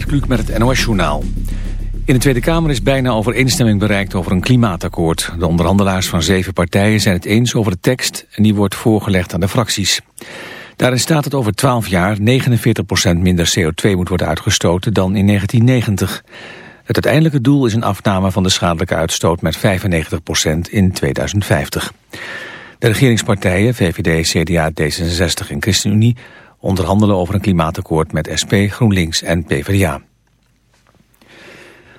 Gert met het NOS-journaal. In de Tweede Kamer is bijna overeenstemming bereikt over een klimaatakkoord. De onderhandelaars van zeven partijen zijn het eens over de tekst... en die wordt voorgelegd aan de fracties. Daarin staat dat over 12 jaar 49% minder CO2 moet worden uitgestoten dan in 1990. Het uiteindelijke doel is een afname van de schadelijke uitstoot met 95% in 2050. De regeringspartijen, VVD, CDA, D66 en ChristenUnie onderhandelen over een klimaatakkoord met SP, GroenLinks en PvdA.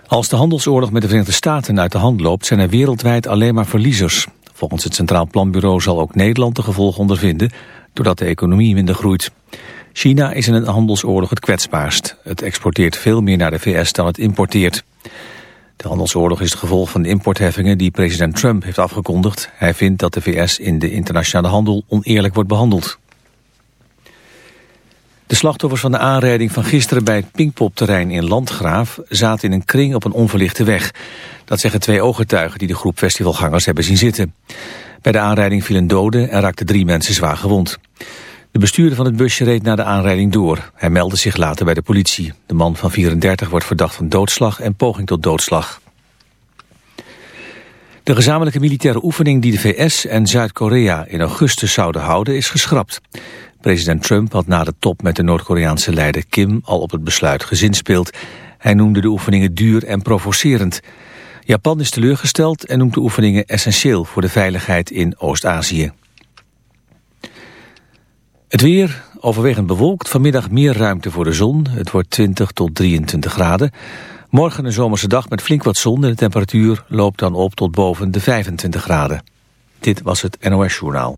Als de handelsoorlog met de Verenigde Staten uit de hand loopt... zijn er wereldwijd alleen maar verliezers. Volgens het Centraal Planbureau zal ook Nederland de gevolgen ondervinden... doordat de economie minder groeit. China is in een handelsoorlog het kwetsbaarst. Het exporteert veel meer naar de VS dan het importeert. De handelsoorlog is het gevolg van de importheffingen die president Trump heeft afgekondigd. Hij vindt dat de VS in de internationale handel oneerlijk wordt behandeld. De slachtoffers van de aanrijding van gisteren bij het Pinkpopterrein in Landgraaf zaten in een kring op een onverlichte weg. Dat zeggen twee ooggetuigen die de groep festivalgangers hebben zien zitten. Bij de aanrijding vielen doden en raakten drie mensen zwaar gewond. De bestuurder van het busje reed na de aanrijding door. Hij meldde zich later bij de politie. De man van 34 wordt verdacht van doodslag en poging tot doodslag. De gezamenlijke militaire oefening die de VS en Zuid-Korea in augustus zouden houden is geschrapt. President Trump had na de top met de Noord-Koreaanse leider Kim al op het besluit gezinspeeld. Hij noemde de oefeningen duur en provocerend. Japan is teleurgesteld en noemt de oefeningen essentieel voor de veiligheid in Oost-Azië. Het weer, overwegend bewolkt, vanmiddag meer ruimte voor de zon. Het wordt 20 tot 23 graden. Morgen een zomerse dag met flink wat zon en de temperatuur loopt dan op tot boven de 25 graden. Dit was het NOS Journaal.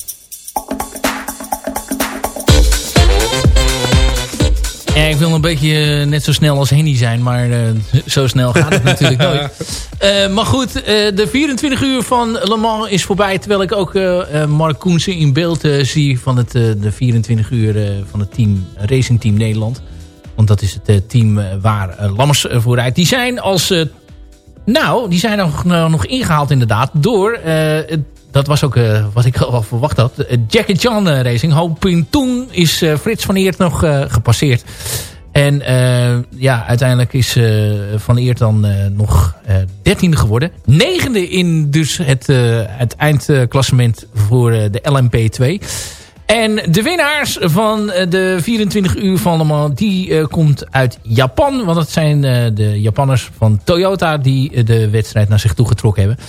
Ja, ik wil een beetje eh, net zo snel als Henny zijn, maar uh, zo snel gaat het natuurlijk nooit. Uh, maar goed, uh, de 24 uur van Le Mans is voorbij, terwijl ik ook Mark Koensen in beeld zie van het, de 24 uur van het team Racing Team Nederland. Want dat is het team waar Lammers voor rijdt. Die zijn als, nou, die zijn nog, nog ingehaald inderdaad door dat was ook uh, wat ik al verwacht had. Uh, Jack and John uh, Racing. Hoping toen is Frits van Eert nog gepasseerd. En ja, uiteindelijk is Van Eert dan nog dertiende geworden. Negende in dus het, het eindklassement voor de LMP2. En de winnaars van de 24 uur van Le Mans, die komt uit Japan. Want dat zijn de Japanners van Toyota die de wedstrijd naar zich toe getrokken hebben.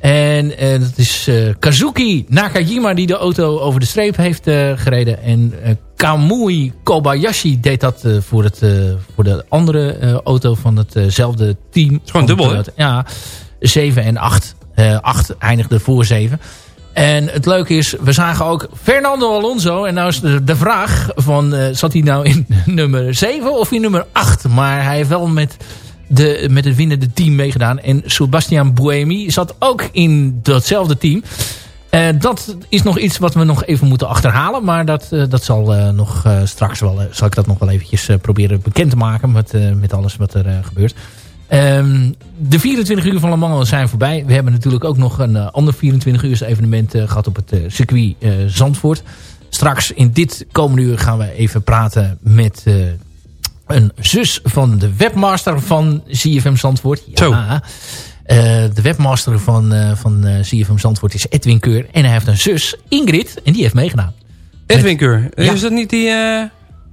En dat is Kazuki Nakajima die de auto over de streep heeft gereden. En Kamui Kobayashi deed dat voor, het, voor de andere auto van hetzelfde team. Het is gewoon dubbel? Ja, 7 en 8. 8 eindigde voor 7. En het leuke is, we zagen ook Fernando Alonso. En nou is de, vraag van, zat hij nou in nummer 7 of in nummer 8? Maar hij heeft wel met de, met het winnende team meegedaan. En Sebastian Buemi zat ook in datzelfde team. Uh, dat is nog iets wat we nog even moeten achterhalen. Maar dat, uh, dat zal nog straks wel, zal ik dat nog wel eventjes proberen bekend te maken. Met, met alles wat er gebeurt. Ehm, de 24 uur van Le Mans zijn voorbij. We hebben natuurlijk ook nog een ander 24 uur evenement gehad op het circuit Zandvoort. Straks in dit komende uur gaan we even praten met een zus van de webmaster van CFM Zandvoort. Ja, Zo. de webmaster van, van CFM Zandvoort is Edwin Keur. En hij heeft een zus, Ingrid, en die heeft meegedaan. Edwin Keur? Is dat niet die...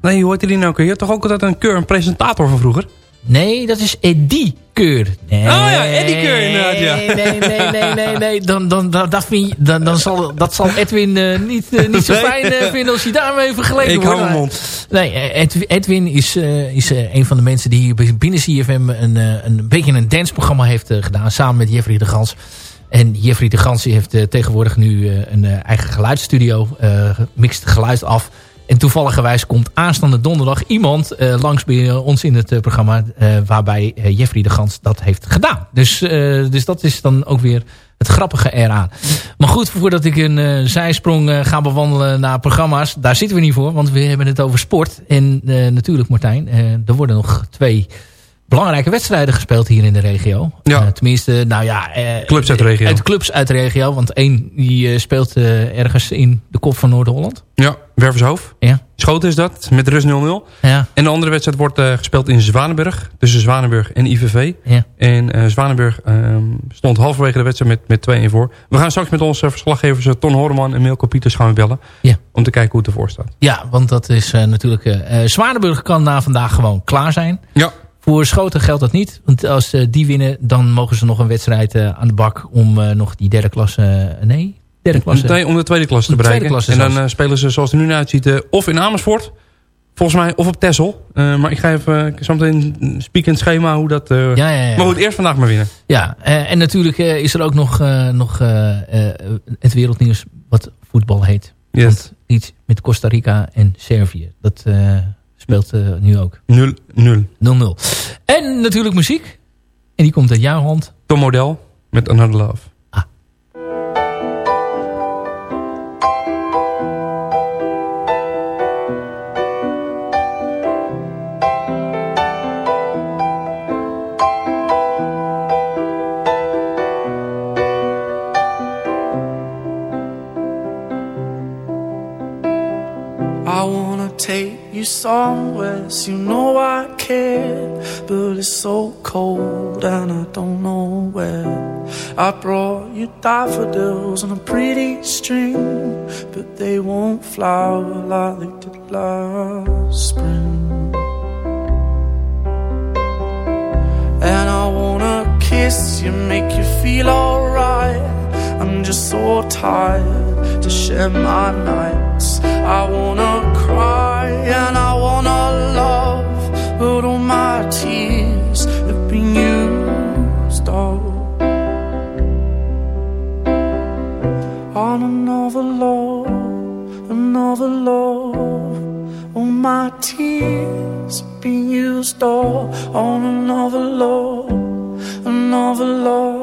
Nee, hoe heet die nou? Je had toch ook altijd een Keur, een presentator van vroeger? Nee, dat is Eddie Keur. Nee, oh ja, Eddie Keur inderdaad, ja. Nee, nee, nee, nee, nee. Dan, dan, dan, dat, vind je, dan, dan zal, dat zal Edwin uh, niet, uh, niet zo fijn uh, vinden als hij daarmee vergeleken wordt. Ik hou mond. Nee, Edwin is, is een van de mensen die binnen CFM een, een beetje een danceprogramma heeft gedaan. Samen met Jeffrey de Gans. En Jeffrey de Gans heeft tegenwoordig nu een eigen geluidsstudio. mixt geluid af. En toevalligerwijs komt aanstaande donderdag iemand uh, langs bij ons in het uh, programma... Waarbij Jeffrey de Gans dat heeft gedaan. Dus, dus dat is dan ook weer het grappige eraan. Maar goed, voordat ik een zijsprong ga bewandelen naar programma's... daar zitten we niet voor, want we hebben het over sport. En natuurlijk Martijn, er worden nog twee belangrijke wedstrijden gespeeld hier in de regio. Ja. Uh, tenminste, nou ja... Uh, clubs uit de regio. Uit clubs uit de regio. Want één die uh, speelt ergens in de kop van Noord-Holland. Ja, Wervershoofd. Ja. Schoten is dat, met rust 0-0. Ja. En de andere wedstrijd wordt gespeeld in Zwanenburg. Tussen Zwanenburg en IVV. Ja. En Zwanenburg ehm, stond halverwege de wedstrijd met, met 2-1 voor. We gaan straks met onze verslaggevers Ton Horeman en Milko Pieters gaan we bellen. Ja. Om te kijken hoe het ervoor staat. Ja, want dat is natuurlijk... Zwanenburg kan na vandaag gewoon klaar zijn. Ja. Voor Schoten geldt dat niet. Want als uh, die winnen, dan mogen ze nog een wedstrijd uh, aan de bak om uh, nog die derde klasse... nee, derde klasse. Om de tweede klasse te bereiken. Klasse en dan spelen ze zoals het er nu uitziet of in Amersfoort. Volgens mij, of op Texel. maar ik ga even zo meteen spieken schema hoe dat... ja, ja, ja. Maar goed, eerst vandaag maar winnen. Ja, en natuurlijk is er ook nog, nog het wereldnieuws wat voetbal heet. Yes. Want iets met Costa Rica en Servië. Dat speelt uh, nu ook. 0-0. 0-0. En natuurlijk muziek. En die komt uit jouw hand. Tom Model met Another Love. Take you somewhere so you know I care. But it's so cold and I don't know where. I brought you daffodils on a pretty string But they won't flower like they did last spring. And I wanna kiss you, make you feel alright. I'm just so tired to share my nights I wanna cry and I wanna love But all my tears have been used up. On another love, another love All my tears have been used On another love, another love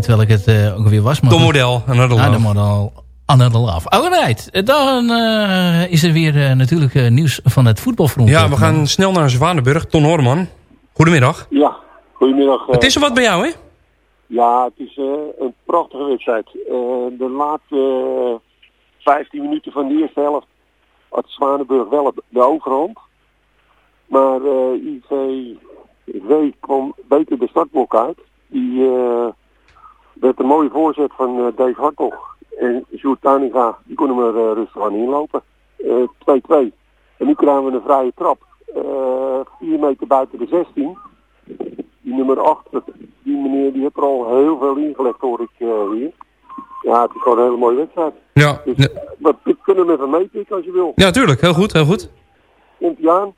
Kwijt welk het uh, ook weer was. Maar de model, Another Love. Ah, de model Another Love. Alright, dan uh, is er weer uh, natuurlijk nieuws van het voetbalfront. Ja, we gaan snel naar Zwanenburg. Ton Horman, goedemiddag. Ja, goedemiddag. het is er wat bij jou, hè? Ja, het is een prachtige wedstrijd. de laatste 15 minuten van de eerste helft had Zwanenburg wel de overhand. Maar IV V kwam beter de startblok uit. Die uh, werd een mooie voorzet van uh, Dave Hartog. En Sjoerd Tuininga, die kon hem er uh, rustig aan inlopen. 2-2. en nu krijgen we een vrije trap. 4 meter buiten de 16. Die nummer 8, die meneer, die heeft er al heel veel ingelegd hoor ik hier. Ja, het is gewoon een hele mooie wedstrijd. Ja. Dus, maar ik kunnen hem even meepikken als je wil. Ja, tuurlijk. Heel goed, heel goed. Komt hij aan.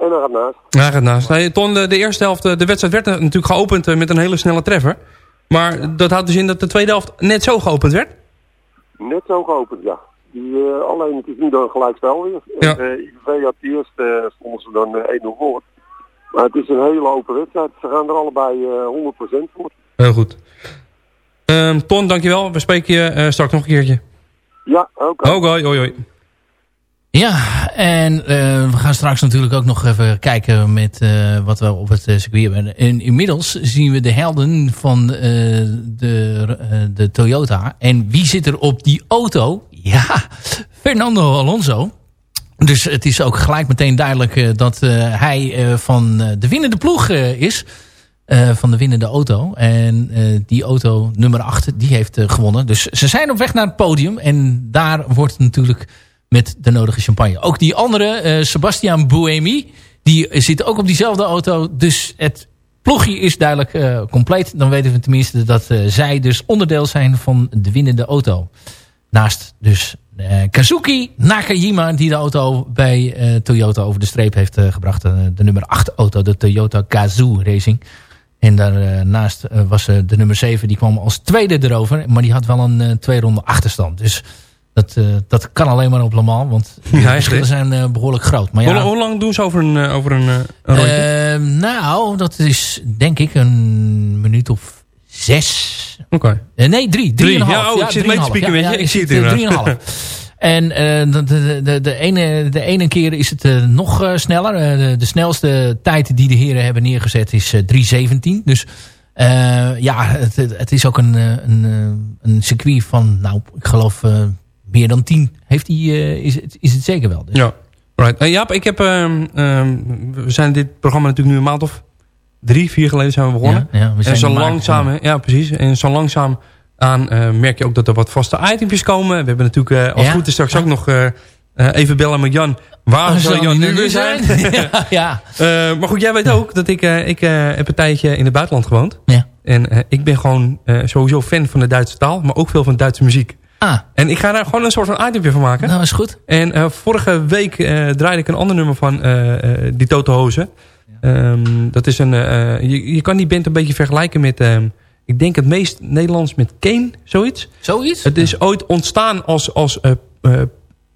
En hij gaat naast. Hij gaat naast. Nee, Ton, de, de, eerste helft, de wedstrijd werd natuurlijk geopend met een hele snelle treffer. Maar dat houdt dus in dat de tweede helft net zo geopend werd? Net zo geopend, ja. Die, uh, alleen het is nu dan gelijk spel weer. Ja. Uh, IVV had eerst uh, stonden ze dan 1-0 voor. Maar het is een hele open wedstrijd. Ze gaan er allebei 100% voor. Heel goed. Um, Ton, dankjewel. We spreken je straks nog een keertje. Ja, oké. Okay. Oké, okay, hoi hoi. Ja, en uh, we gaan straks natuurlijk ook nog even kijken met uh, wat we op het uh, circuit hebben. En inmiddels zien we de helden van de, de Toyota. En wie zit er op die auto? Ja, Fernando Alonso. Dus het is ook gelijk meteen duidelijk dat hij van de winnende ploeg is. van de winnende auto. En die auto nummer 8, die heeft gewonnen. Dus ze zijn op weg naar het podium. En daar wordt natuurlijk met de nodige champagne. Ook die andere, uh, Sebastian Buemi, die zit ook op diezelfde auto. Dus het ploegje is duidelijk uh, compleet. Dan weten we tenminste dat uh, zij dus onderdeel zijn van de winnende auto. Naast dus Kazuki Nakajima, die de auto bij Toyota over de streep heeft gebracht. de nummer 8 auto, de Toyota Kazoo Racing. En daarnaast was de nummer 7, die kwam als tweede erover. Maar die had wel een twee ronde achterstand. Dus dat, uh, dat kan alleen maar op Le Mans, want de ja, verschillen zijn uh, behoorlijk groot. Maar ja, hoe, hoe, lang doen ze over een, uh, over een, een rondje? nou, dat is denk ik een minuut of zes. Oké. Okay. nee, drie. Drie, en half. Ja, oh, ja, ik zit mee te spieken, weet je. ik zie het inderdaad. Drie en een half. En de, de, de, de, ene, de ene keer is het nog sneller. De, de, snelste tijd die de heren hebben neergezet is 3.17. Dus ja, het, het, is ook een, een, een circuit van, nou, ik geloof meer dan tien heeft hij, uh, is, het, is het zeker wel. Dus. Ja, right. Uh, Jaap, ik heb, uh, we zijn dit programma natuurlijk nu een maand of drie, vier geleden zijn we begonnen. Ja, ja, we zijn en zo langzaam, ja. ja. precies. En zo langzaam aan merk je ook dat er wat vaste itempjes komen. We hebben natuurlijk als ja. goed is straks ook nog even bellen met Jan. Waar zou Jan nu weer zijn? ja. maar goed, jij weet ook dat ik, ik heb een tijdje in het buitenland gewoond. Ja. En ik ben gewoon sowieso fan van de Duitse taal, maar ook veel van Duitse muziek. Ah. En ik ga daar gewoon een soort van itempje van maken. Nou, is goed. En uh, vorige week uh, draaide ik een ander nummer van uh, die Toto Hozen. Ja. Um, dat is een, je, je kan die band een beetje vergelijken met, um, ik denk het meest Nederlands met Kane, zoiets. Zoiets? Het is ja. ooit ontstaan als, als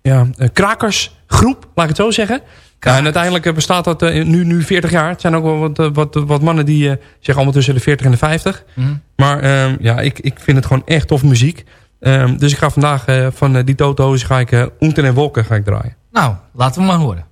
ja, krakersgroep, laat ik het zo zeggen. Ja, en uiteindelijk bestaat dat nu, nu 40 jaar. Het zijn ook wel wat, wat, wat mannen die zeggen allemaal tussen de 40 en de 50. Mm. Maar um, ja, ik, ik vind het gewoon echt tof muziek. Um, dus ik ga vandaag uh, van uh, die Toto's ga ik uh, Oenten en Wolken ga ik draaien. Nou, laten we maar horen.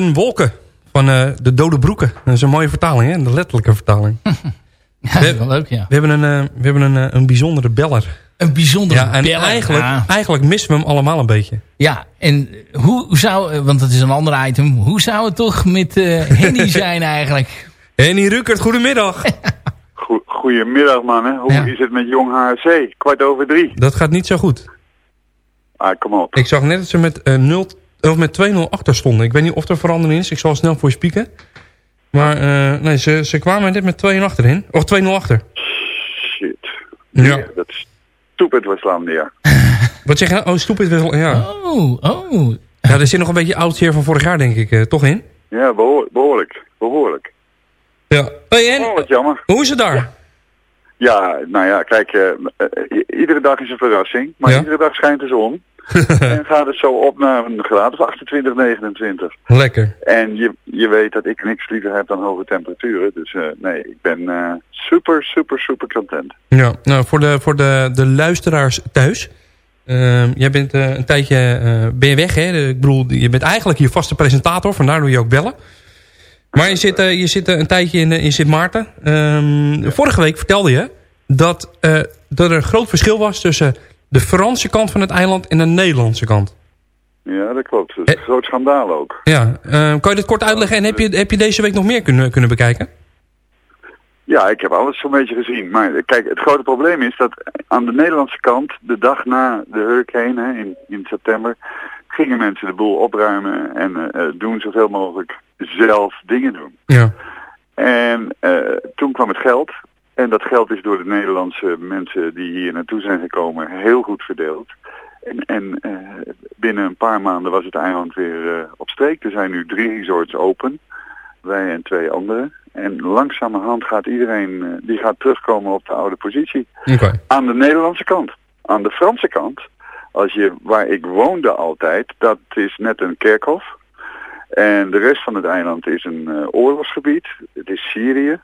Den wolken van eh, de Dode Broeken. Dat is een mooie vertaling, hè? De letterlijke vertaling. Ja, dat is wel leuk, ja. We hebben een, eh, we hebben een, eh, een bijzondere beller. Een bijzondere Ja, en beller. eigenlijk, Ja. eigenlijk missen we hem allemaal een beetje. Ja, en hoe zou, want dat is een ander item, hoe zou het toch met eh Henny zijn eigenlijk? Henny Rukert, goedemiddag. Goe- Goedemiddag mannen, hoe Ja. is het met Jong HRC? Kwart over drie. Dat gaat niet zo goed. Ah, kom op. Ik zag net dat ze met, eh 0, of met 2-0 achter stonden. Ik weet niet of er verandering is. Ik zal snel voor je spieken. Maar eh, nee, ze, ze kwamen net met 2 achterin. Of 2-0 achter. Shit. Ja. Dat is stupid Westlandia. ja. Wat zeg je nou? Oh, stupid. wel- Ja. Oh, oh. ja, er zit nog een beetje oud zeer van vorig jaar, denk ik. eh, toch in? Ja, behoor- behoorlijk. Behoorlijk. Ja. Hey, en, Oh, wat jammer. hoe is het daar? Ja, nou ja, kijk, eh, iedere dag is een verrassing. Maar Ja. iedere dag schijnt de zon. en gaat het zo op naar een graad of 28, 29. Lekker. En je, je weet dat ik niks liever heb dan hoge temperaturen. Dus eh, nee, ik ben eh, super, super, super content. Ja, nou, voor de, voor de, de luisteraars thuis. Ehm, jij bent eh, een tijdje eh, ben je weg, hè? Ik bedoel, je bent eigenlijk je vaste presentator, vandaar doe je ook bellen. Maar je zit, je zit een tijdje in, in Sint Maarten. Ehm, vorige week vertelde je dat, dat er een groot verschil was tussen de Franse kant van het eiland en de Nederlandse kant. Ja, dat klopt. Dat is een groot schandaal ook. Ja, ehm, kan je dit kort uitleggen en heb je, heb je deze week nog meer kunnen, kunnen bekijken? Ja, ik heb alles zo'n beetje gezien. Maar eh, kijk, het grote probleem is dat aan de Nederlandse kant, de dag na de hurricane hè, in, in september, gingen mensen de boel opruimen en eh, eh, doen zoveel mogelijk zelf dingen doen. Ja. En eh, toen kwam het geld. En dat geld is door de Nederlandse mensen die hier naartoe zijn gekomen heel goed verdeeld. En, en eh, binnen een paar maanden was het eiland weer eh, op streek. Er zijn nu drie resorts open. Wij en twee anderen. En langzamerhand gaat iedereen eh, die gaat terugkomen op de oude positie. Oké. Aan de Nederlandse kant. Aan de Franse kant, als je, waar ik woonde altijd, dat is net een kerkhof. En de rest van het eiland is een oorlogsgebied. Het is Syrië.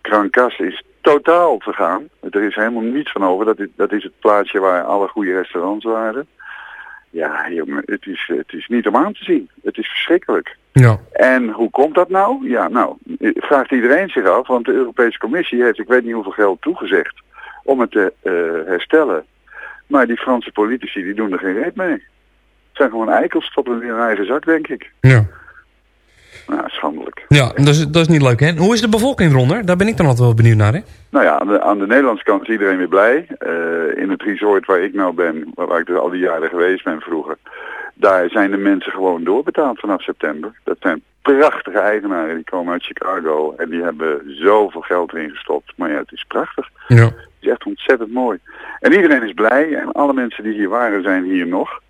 Krankas is totaal vergaan. Er is helemaal niets van over. Dat is, dat is het plaatsje waar alle goede restaurants waren. Ja, jongen, het is, het is niet om aan te zien. Het is verschrikkelijk. Ja. En hoe komt dat nou? Ja, nou, eh, vraagt iedereen zich af, want de Europese Commissie heeft, ik weet niet hoeveel geld toegezegd om het te eh, herstellen. Maar die Franse politici, die doen er geen reet mee. Het zijn gewoon eikels, stoppen in hun eigen zak, denk ik. Ja. Nou, schandelijk. Ja, dat is, dat is niet leuk, hè? Hoe is de bevolking eronder? Daar ben ik dan altijd wel benieuwd naar, hè? Nou ja, aan de, aan de Nederlandse kant is iedereen weer blij. Eh, in het resort waar ik nou ben, waar, waar ik dus al die jaren geweest ben vroeger, daar zijn de mensen gewoon doorbetaald vanaf september. Dat zijn prachtige eigenaren, die komen uit Chicago en die hebben zoveel geld erin gestopt. Maar ja, het is prachtig. Ja. Het is echt ontzettend mooi. En iedereen is blij en alle mensen die hier waren zijn hier nog.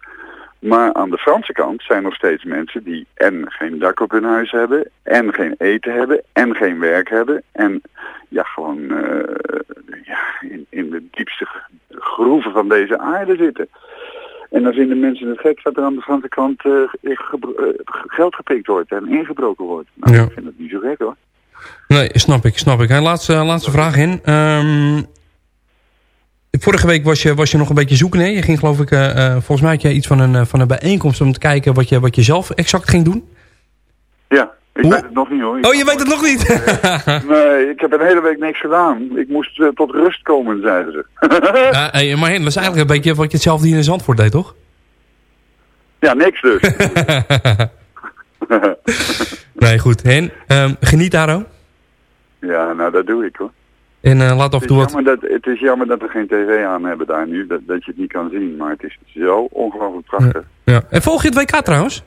Maar aan de Franse kant zijn nog steeds mensen die en geen dak op hun huis hebben, en geen eten hebben, en geen werk hebben. En ja, gewoon eh, ja, in, in de diepste groeven van deze aarde zitten. En dan vinden mensen het gek dat er aan de Franse kant eh, geld gepikt wordt en ingebroken wordt. Nou, Ja. ik vind dat niet zo gek hoor. Nee, snap ik, snap ik. Hey, laatste, laatste vraag in. Ehm, vorige week was je, was je nog een beetje zoeken, hè? Je ging geloof ik, eh, eh, volgens mij had jij iets van een, eh, van een bijeenkomst om te kijken wat je, wat je zelf exact ging doen. Ja, ik Hoe- weet het nog niet hoor. Oh, je weet het nog niet? Nee, ik heb een hele week niks gedaan. Ik moest tot rust komen, zeiden ze. Ja, hey, maar Hen, dat is eigenlijk een beetje wat je hetzelfde hier in Zandvoort deed, toch? ja, niks dus. Nee, goed. Hen, ehm, geniet daar ook. ja, nou dat doe ik hoor. En laat af en toe wat... Dat, het is jammer dat we geen tv aan hebben daar nu, dat, dat je het niet kan zien. Maar het is zo ongelooflijk prachtig. Ja. En volg je het WK trouwens?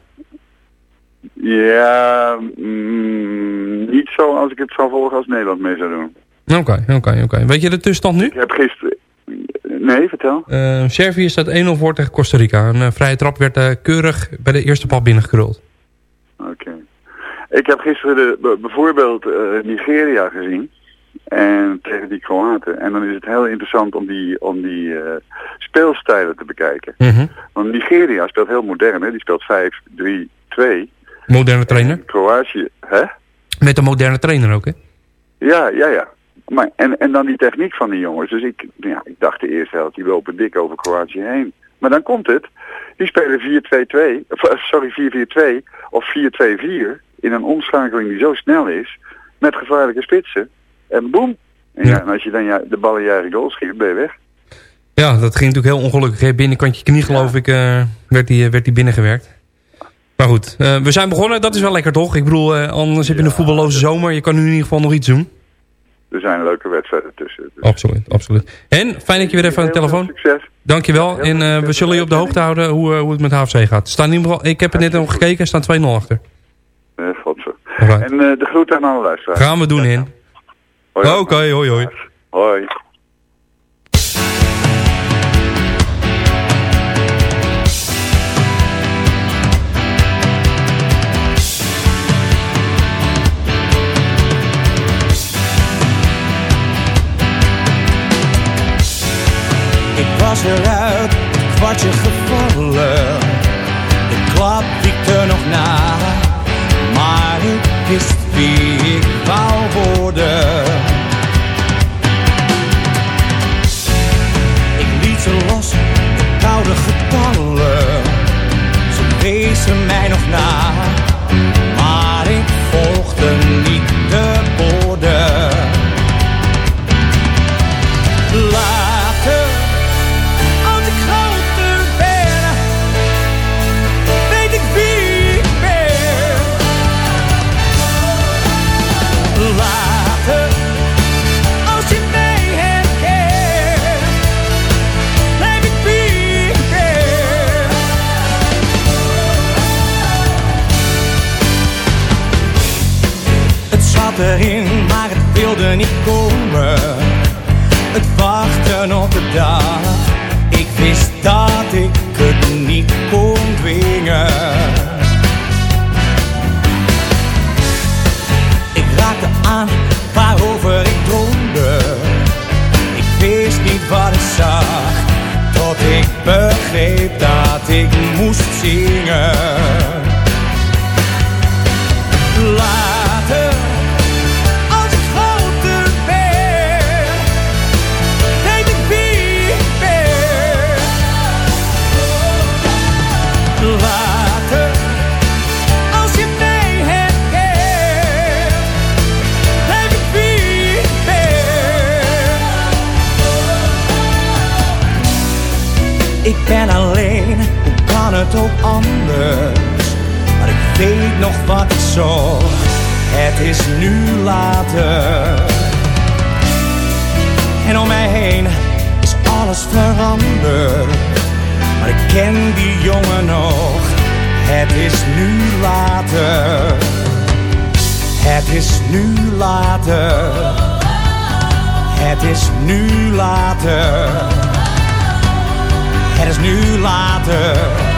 Ja, mm, niet zo als ik het zou volgen als Nederland mee zou doen. Oké, oké, oké. Weet je de tussenstand nu? Ik heb gisteren... Nee, vertel. Uh, Servië staat 1-0 voor tegen Costa Rica. Een uh, vrije trap werd uh, keurig bij de eerste pal binnengekruld. Oké. Ik heb gisteren de, bijvoorbeeld Nigeria gezien. En tegen die Kroaten. En dan is het heel interessant om die, om die speelstijlen te bekijken. -hmm. Want Nigeria speelt heel modern. Hè? Die speelt 5-3-2. Moderne trainer? Kroatië, hè? Met een moderne trainer ook, hè? Ja, ja, ja. Maar, en, en dan die techniek van die jongens. Dus ik, ja, ik dacht de eerste helft, die lopen dik over Kroatië heen. Maar dan komt het. Die spelen 4-2-2, sorry 4-4-2 of 4-2-4 in een omschakeling die zo snel is. Met gevaarlijke spitsen. En boem. En, ja. en als je dan ja, de bal in je eigen goal schiet, ben je weg. Ja, dat ging natuurlijk heel ongelukkig. Hè? Binnenkantje knie geloof ja. ik uh, werd die, werd die binnengewerkt. Maar goed, uh, we zijn begonnen. Dat is wel lekker toch? Ik bedoel, uh, anders heb je een voetballoze zomer. Je kan nu in ieder geval nog iets doen. Er zijn leuke wedstrijden tussen. Dus. Absoluut, absoluut. En, fijn dat je weer even aan de telefoon. Succes. Dankjewel. En uh, we zullen je op de hoogte houden hoe, hoe het met HFC gaat. Staan in, ik heb het net nog gekeken, er staan 2-0 achter. Uh, godzo. En de groeten aan alle luisteraars. Gaan we doen, in. Oké, okay, hoi hoi. Hoi. was eruit, het kwartje gevallen. De klap wiekte nog na, maar ik wist wie ik wou worden. Ik liet ze los, de koude getallen. Ze wezen mij nog na, erin, maar het wilde niet komen. Het wachten op de dag Maar ik weet nog wat ik zocht, het is nu later. En om mij heen is alles veranderd. Maar ik ken die jongen nog, het is nu later. Het is nu later. Het is nu later. Het is nu later.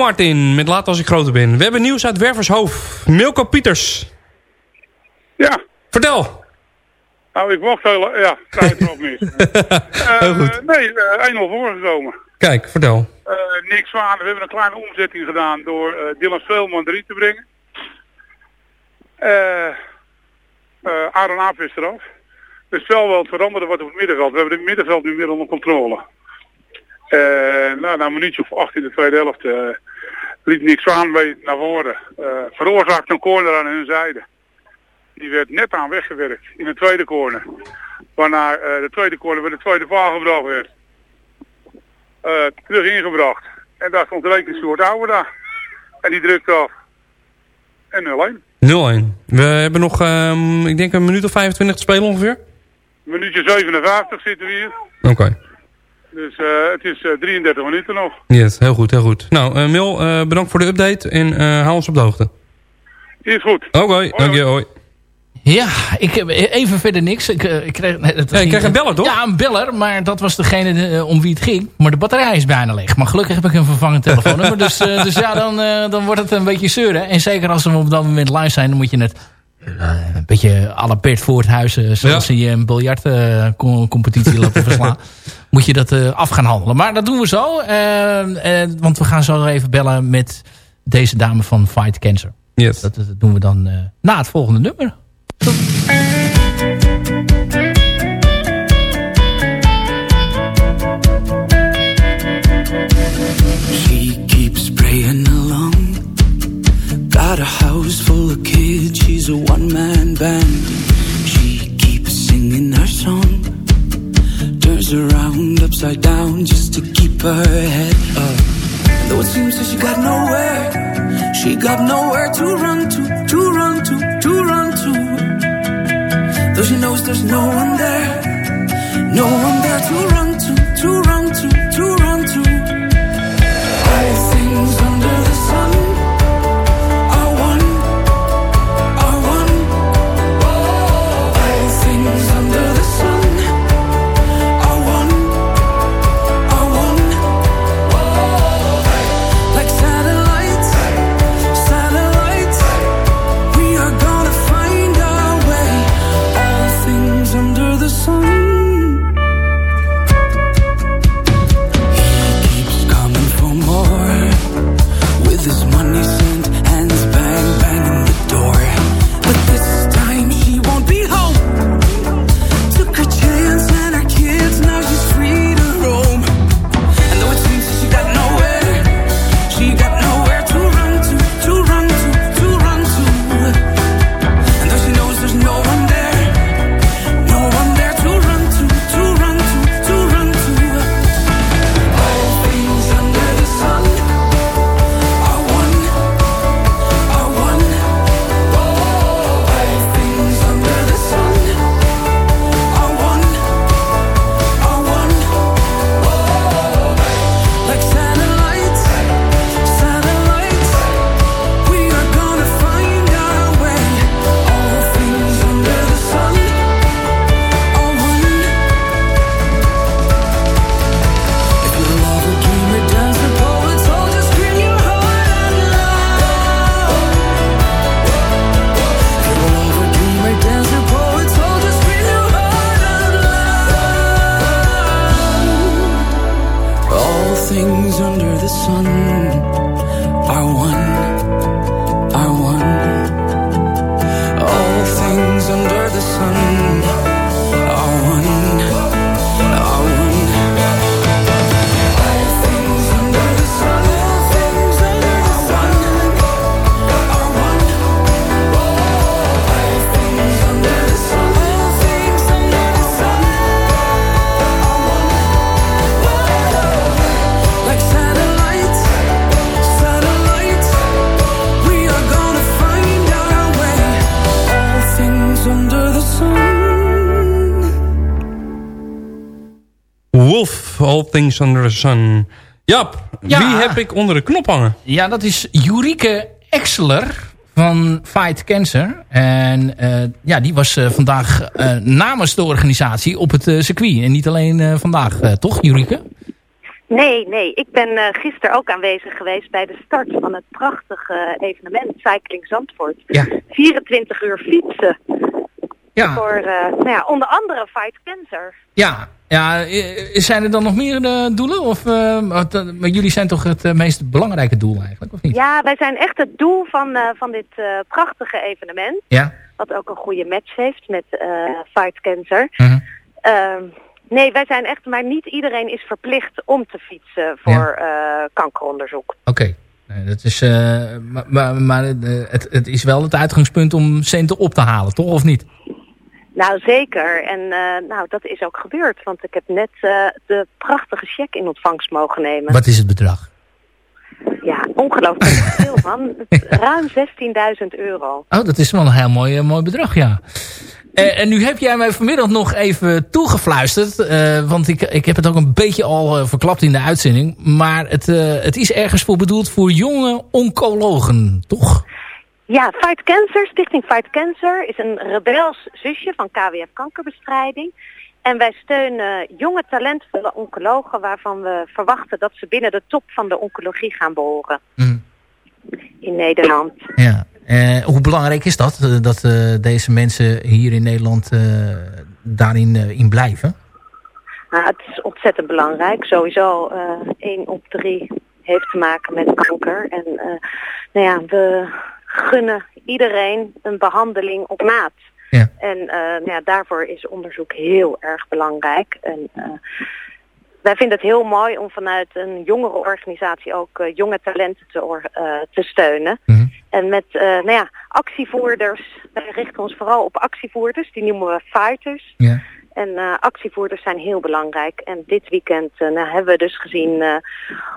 Martin met Laat als ik groter ben. We hebben nieuws uit Wervershoofd. Milko Pieters. Ja, Vertel. nou ik wacht heel... Ja, tijd erop mis. Eh, Heel goed. Nee, eh 1-0 voorgekomen. Kijk, vertel. Eh, niks van. We hebben een kleine omzetting gedaan door eh, Dylan Speelman erin te brengen. Eh eh Aaron Aap is eraf. het spel wel veranderen wat op het middenveld. We hebben het middenveld nu meer onder controle. Uh, nou, na een minuutje of acht in de tweede helft uh, liep niks aan bij naar voren. Uh, veroorzaakte een corner aan hun zijde. Die werd net aan weggewerkt in de tweede corner. Waarna de tweede corner bij de tweede paal gebracht werd. terug ingebracht. En daar stond een soort oude daar. En die drukte af. En 0-1. 0-1. We hebben nog, um, ik denk een minuut of 25 te spelen ongeveer. Minuutje 57 zitten we hier. Oké. Okay. Dus uh, het is uh, 33 minuten nog. Yes, heel goed, heel goed. Nou, uh, Mil, bedankt voor de update en hou ons op de hoogte. Is goed. Oké, okay, dank je, hoi. Ja, ik heb even verder niks. Ik, ik kreeg, ja, ik kreeg een beller, toch? Ja, een beller, maar dat was degene om wie het ging. Maar de batterij is bijna leeg. Maar gelukkig heb ik een vervangend telefoonnummer. dus, dus ja, dan, dan wordt het een beetje zeuren. En zeker als we op dat moment live zijn, dan moet je het een beetje à la Bert Voorthuizen, zoals ja. je een biljartcompetitie uh, laten verslaan. Moet je dat uh, af gaan handelen. Maar dat doen we zo. Uh, want we gaan zo even bellen met deze dame van Fight Cancer. Yes. Dat, dat doen we dan na het volgende nummer. She keeps praying along Got a house full of kids, she's a one-man band. She keeps singing her song. Turns around upside down just to keep her head up. And though it seems that she got nowhere, she got nowhere to run to, to run to, to run to. Though she knows there's no one there, no one there to run to, to run to, this money All Things Under the Sun. Jap, wie heb ik onder de knop hangen? Ja, dat is Jurike Exeler van Fight Cancer. En uh, ja, die was uh, vandaag uh, namens de organisatie op het circuit. En niet alleen vandaag, toch Jurike? Nee, nee. Ik ben gisteren ook aanwezig geweest bij de start van het prachtige evenement Cycling Zandvoort. Ja. 24 uur fietsen Ja. Voor eh, nou ja, onder andere Fight Cancer. Ja, ja, zijn er dan nog meer eh, doelen? Of, eh, maar jullie zijn toch het meest belangrijke doel eigenlijk, of niet? Ja, wij zijn echt het doel van, van dit prachtige evenement. Ja. Wat ook een goede match heeft met Fight Cancer. Mhm. Ehm, nee, wij zijn echt, maar niet iedereen is verplicht om te fietsen voor kankeronderzoek. Oké. Nee, dat is, maar maar, maar het, het is wel het uitgangspunt om centen op te halen, toch? Of niet? Nou, zeker. En eh, nou, dat is ook gebeurd. Want ik heb net eh, de prachtige cheque in ontvangst mogen nemen. Wat is het bedrag? Ja, ongelooflijk veel man. Ruim 16.000 euro. Oh, dat is wel een heel mooi, eh, mooi bedrag, ja. En nu heb jij mij vanmiddag nog even toegefluisterd. want ik, ik heb het ook een beetje al verklapt in de uitzending. Maar het, het is ergens voor bedoeld voor jonge oncologen, toch? Ja, Fight Cancer, Stichting Fight Cancer, is een rebels zusje van KWF Kankerbestrijding. En wij steunen jonge talentvolle oncologen waarvan we verwachten dat ze binnen de top van de oncologie gaan behoren. In Nederland. Ja. Eh, hoe belangrijk is dat? eh, dat eh, deze mensen hier in Nederland eh, daarin in blijven? Nou, het is ontzettend belangrijk. Sowieso 1 op 3 heeft te maken met kanker. En nou ja, we gunnen iedereen een behandeling op maat. Ja. En eh, nou ja, daarvoor is onderzoek heel erg belangrijk. En eh, wij vinden het heel mooi om vanuit een jongere organisatie ook eh, jonge talenten te, te steunen. En met nou ja, actievoerders, wij richten ons vooral op actievoerders, die noemen we fighters. Ja. En uh, actievoerders zijn heel belangrijk. En dit weekend uh, nou, hebben we dus gezien uh,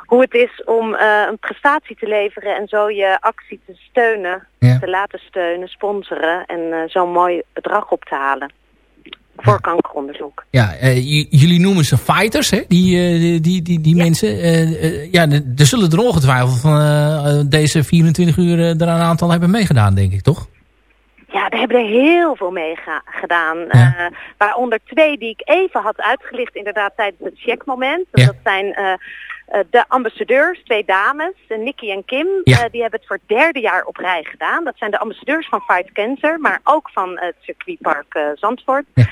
hoe het is om een prestatie te leveren en zo je actie te steunen, ja. te laten steunen, sponsoren en zo'n mooi bedrag op te halen. Voor kankeronderzoek. Ja, jullie noemen ze fighters, hè? Die, die, die, die, die ja. mensen. ja, er zullen er ongetwijfeld van deze 24 uur er een aantal hebben meegedaan, denk ik, toch? Ja, er hebben er heel veel mee gedaan. Ja. Uh, waaronder twee die ik even had uitgelicht inderdaad tijdens het checkmoment. Ja. Dat zijn uh, de ambassadeurs, twee dames, Nicky en Kim. Ja. die hebben het voor het derde jaar op rij gedaan. Dat zijn de ambassadeurs van Fight Cancer, maar ook van het circuitpark Zandvoort. Ja.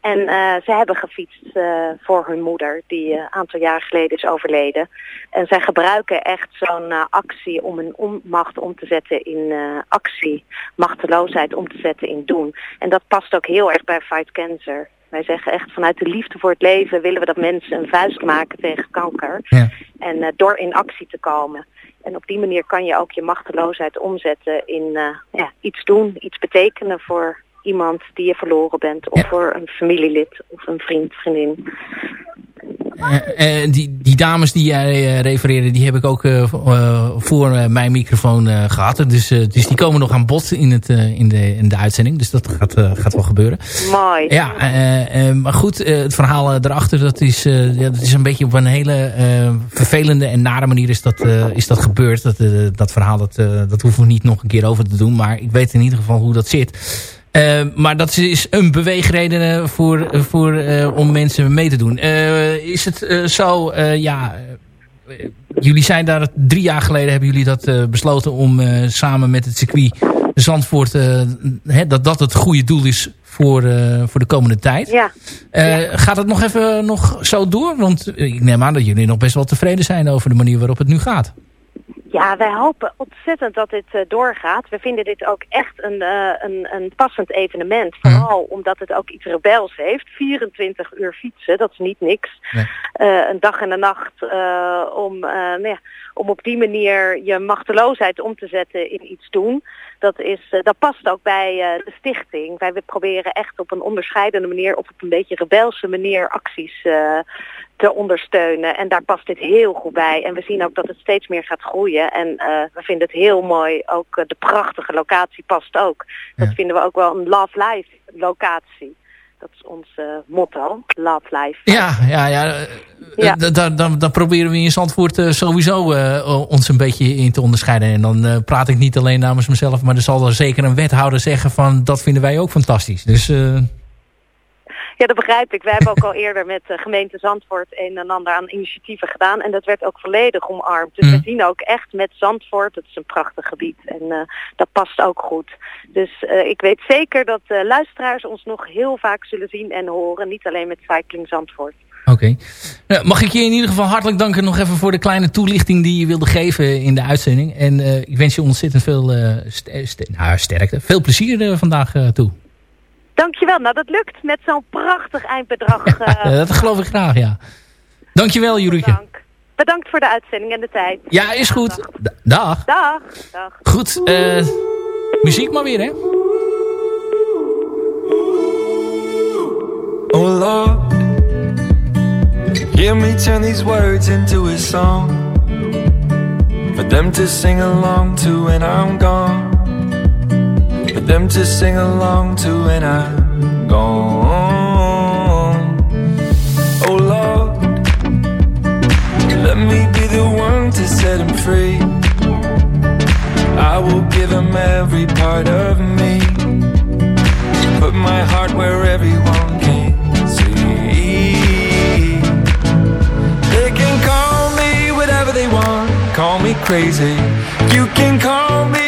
En ze hebben gefietst voor hun moeder, die een aantal jaar geleden is overleden. En zij gebruiken echt zo'n actie om een onmacht om te zetten in actie, machteloosheid om te zetten in doen. En dat past ook heel erg bij Fight Cancer. Wij zeggen echt vanuit de liefde voor het leven willen we dat mensen een vuist maken tegen kanker. Ja. En uh, door in actie te komen. En op die manier kan je ook je machteloosheid omzetten in uh, ja, iets doen, iets betekenen voor iemand die je verloren bent. Of ja. voor een familielid of een vriend, vriendin. Uh, die, die dames die jij refereerde, die heb ik ook voor mijn microfoon gehad. Dus, dus die komen nog aan bod in, het, in, de, in de uitzending. Dus dat gaat, gaat wel gebeuren. Mooi. Ja, maar goed, het verhaal erachter, dat is, ja, dat is een beetje op een hele vervelende en nare manier is dat, is dat gebeurd. Dat, dat verhaal, dat, dat hoeven we niet nog een keer over te doen. Maar ik weet in ieder geval hoe dat zit. Uh, maar dat is een beweegreden voor, voor, uh, om mensen mee te doen. Uh, is het zo, ja, jullie zijn daar drie jaar geleden hebben jullie dat besloten om samen met het circuit Zandvoort, hè, dat dat het goede doel is voor, voor de komende tijd. Ja. ja. Gaat het nog even nog zo door? Want ik neem aan dat jullie nog best wel tevreden zijn over de manier waarop het nu gaat. Ja, wij hopen ontzettend dat dit uh, doorgaat. We vinden dit ook echt een, uh, een, een passend evenement. Vooral mm. omdat het ook iets rebels heeft. 24 uur fietsen, dat is niet niks. Nee. Uh, een dag en een nacht om, nou ja, om op die manier je machteloosheid om te zetten in iets doen. Dat, is, dat past ook bij de stichting. Wij proberen echt op een onderscheidende manier, of op een beetje rebelse manier acties te ondersteunen. En daar past dit heel goed bij. En we zien ook dat het steeds meer gaat groeien. En uh, we vinden het heel mooi. Ook uh, de prachtige locatie past ook. Dat ja. vinden we ook wel een Love Life locatie. Dat is ons uh, motto, Love Life. Ja, ja, ja. dan, dan proberen we in Zandvoort sowieso ons een beetje in te onderscheiden. En dan praat ik niet alleen namens mezelf, maar er zal er zeker een wethouder zeggen van dat vinden wij ook fantastisch. Dus Ja, dat begrijp ik. Wij hebben ook al eerder met de gemeente Zandvoort een en ander aan initiatieven gedaan. En dat werd ook volledig omarmd. Dus Mm. we zien ook echt met Zandvoort, dat is een prachtig gebied. En eh, dat past ook goed. Dus eh, ik weet zeker dat eh, luisteraars ons nog heel vaak zullen zien en horen. Niet alleen met Cycling Zandvoort. Oké. Nou, mag ik je in ieder geval hartelijk danken nog even voor de kleine toelichting die je wilde geven in de uitzending. En eh, ik wens je ontzettend veel eh, st- st- nou, sterkte. Veel plezier eh, vandaag eh, toe. Dankjewel. Nou, dat lukt met zo'n prachtig eindbedrag. eh, dat geloof ik graag, ja. Dankjewel, Jurutje. bedankt voor de uitzending en de tijd. Ja, is goed. Dag. Dag. Dag. Goed, eh, muziek maar weer, hè? Oh Lord, hear me turn these words into a song for them to sing along to when I'm gone. Them to sing along to when I'm gone. Oh Lord, let me be the one to set him free. I will give him every part of me. Put my heart where everyone can see. They can call me whatever they want, call me crazy. You can call me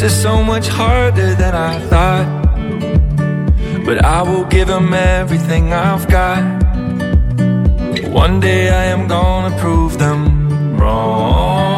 This is so much harder than I thought. But I will give him everything I've got. One day I am gonna prove them wrong.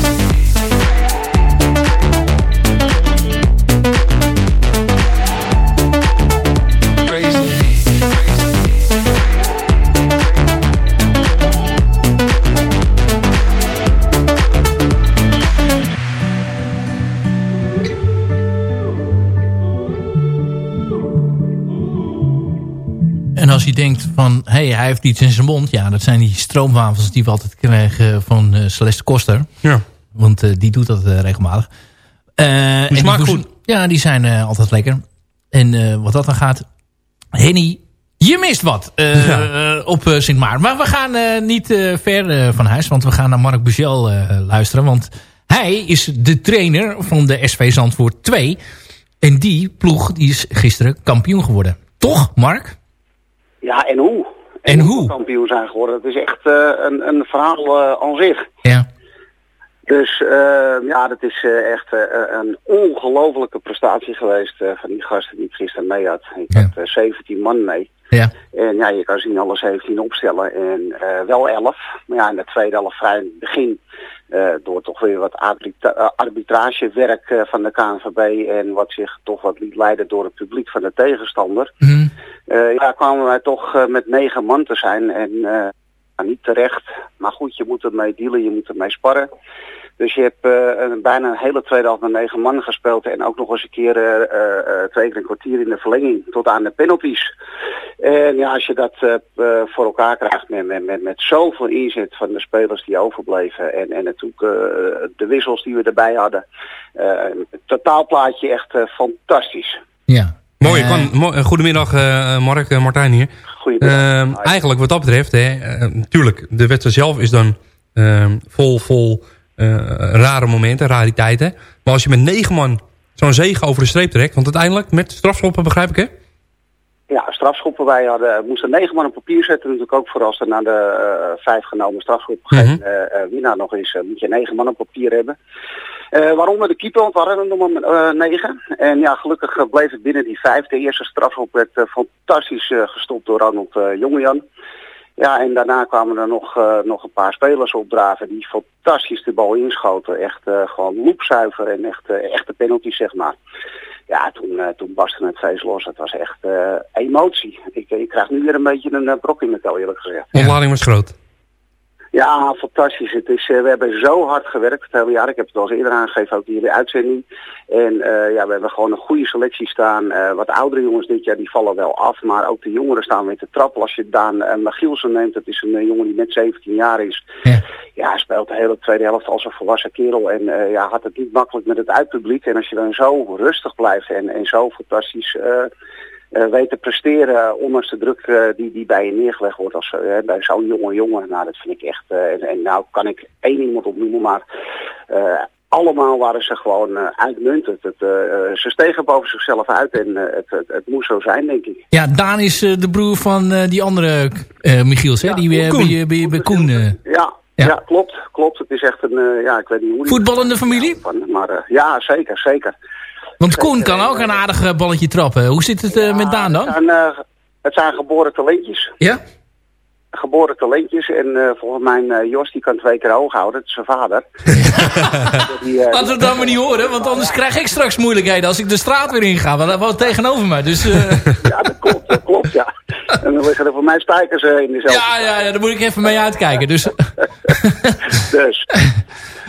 Hey, hij heeft iets in zijn mond. Ja, dat zijn die stroomwafels die we altijd krijgen van eh, Celeste Koster. Ja. Want eh, die doet dat eh, regelmatig. Eh, die smaakt goed. Ja, die zijn eh, altijd lekker. En eh, wat dat dan gaat... Henny, je mist wat op eh, Sint Maarten. Maar we gaan eh, niet eh, ver eh, van huis. Want we gaan naar Mark Bugel eh, luisteren. Want hij is de trainer van de SV Zandvoort 2. En die ploeg die is gisteren kampioen geworden. Toch, Mark? Ja, en hoe? En hoe? kampioen zijn geworden. Het is echt eh, een, een verhaal eh, aan zich. Ja. Dus eh, ja, dat is echt een ongelofelijke prestatie geweest van die gasten die ik gisteren mee had. Ik had eh, 17 man mee. Ja. En ja, je kan ze niet alle 17 opstellen. En wel 11. Maar ja, in de tweede helft vrij in het begin. Eh, door toch weer wat arbitra- eh, arbitragewerk eh, van de KNVB. En wat zich toch wat liet leiden door het publiek van de tegenstander. Eh, ja, kwamen wij toch met negen man te zijn. En niet terecht. Maar goed, je moet ermee dealen, je moet ermee sparren. Dus je hebt eh, een, bijna een hele tweede helft met negen man gespeeld. En ook nog eens een keer eh, eh, twee keer een kwartier in de verlenging. Tot aan de penalties. En ja, als je dat voor elkaar krijgt met, met, met, met zoveel inzet van de spelers die overbleven. En, en natuurlijk eh, de wissels die we erbij hadden. eh, totaalplaatje echt fantastisch. Mooi, kan, mo- eh, goedemiddag eh, Mark, eh, Martijn hier. Goedemiddag. Eh, eigenlijk wat dat betreft, hè, eh, natuurlijk, de wedstrijd zelf is dan eh, vol, vol eh, rare momenten, rariteiten. Maar als je met negen man zo'n zege over de streep trekt, want uiteindelijk met strafschoppen begrijp ik hè? ja, strafschoppen. Wij hadden, moesten negen man op papier zetten. Natuurlijk ook voor als er naar de eh, vijf genomen strafschoppen geen Mhm. eh, eh, winnaar nog is, eh, moet je negen man op papier hebben. Eh, waaronder de keeper, want we hadden eh, negen. En ja, gelukkig eh, bleef het binnen die vijf. De eerste strafschop werd fantastisch gestopt door eh Jongejan. Ja, en daarna kwamen er nog, nog een paar spelers opdraven die fantastisch de bal inschoten. Echt gewoon loepzuiver en echt, eh, echte penalty, zeg maar. Ja, toen, toen barstte het feest los. Het was echt emotie. Ik, ik krijg nu weer een beetje een brok in mijn tel, eerlijk gezegd. Ontlading was groot. Ja, fantastisch. Het is, eh, we hebben zo hard gewerkt het hele jaar. Ik heb het al eens eerder aangegeven, ook hier in de uitzending. En eh, ja, we hebben gewoon een goede selectie staan. Eh, wat oudere jongens dit jaar, die vallen wel af. Maar ook de jongeren staan weer te trappelen. Als je Daan Magielsen neemt, dat is een jongen die net 17 jaar is. Ja, hij speelt de hele tweede helft als een volwassen kerel. En ja, had het niet makkelijk met het uitpubliek. En als je dan zo rustig blijft en, en zo fantastisch... eh, eh, weet te presteren, ondanks de druk eh, die, die bij je neergelegd wordt als, eh, bij zo'n jonge jongen. Nou, dat vind ik echt, eh, en, en nou kan ik één iemand opnoemen, maar eh, allemaal waren ze gewoon eh, uitmuntend. Het, eh, eh, ze stegen boven zichzelf uit en eh, het, het, het moest zo zijn, denk ik. Ja, Daan is eh, de broer van eh, die andere eh, Michiels, hè? die eh, bij, bij, bij Koen. eh, Ja, ja. klopt, klopt. Het is echt een, eh, ja, ik weet niet hoe... voetballende familie? Van, maar eh, ja, zeker, zeker. Want Koen kan ook een aardig eh, balletje trappen. Hoe zit het eh, met Daan dan? Het zijn, eh, het zijn geboren talentjes. Ja? Geboren talentjes. En eh, volgens mij eh, Jos die kan twee keer hoog houden. Dat is zijn vader. Die, eh, Laten we het dan maar niet horen, want anders krijg ik straks moeilijkheden als ik de straat weer inga. Want dat was tegenover mij. Dus, eh, Ja, dat klopt, dat klopt, ja. En dan liggen er voor mij spijkers in dezelfde. ja, ja, ja, daar moet ik even mee uitkijken. Dus. Dus.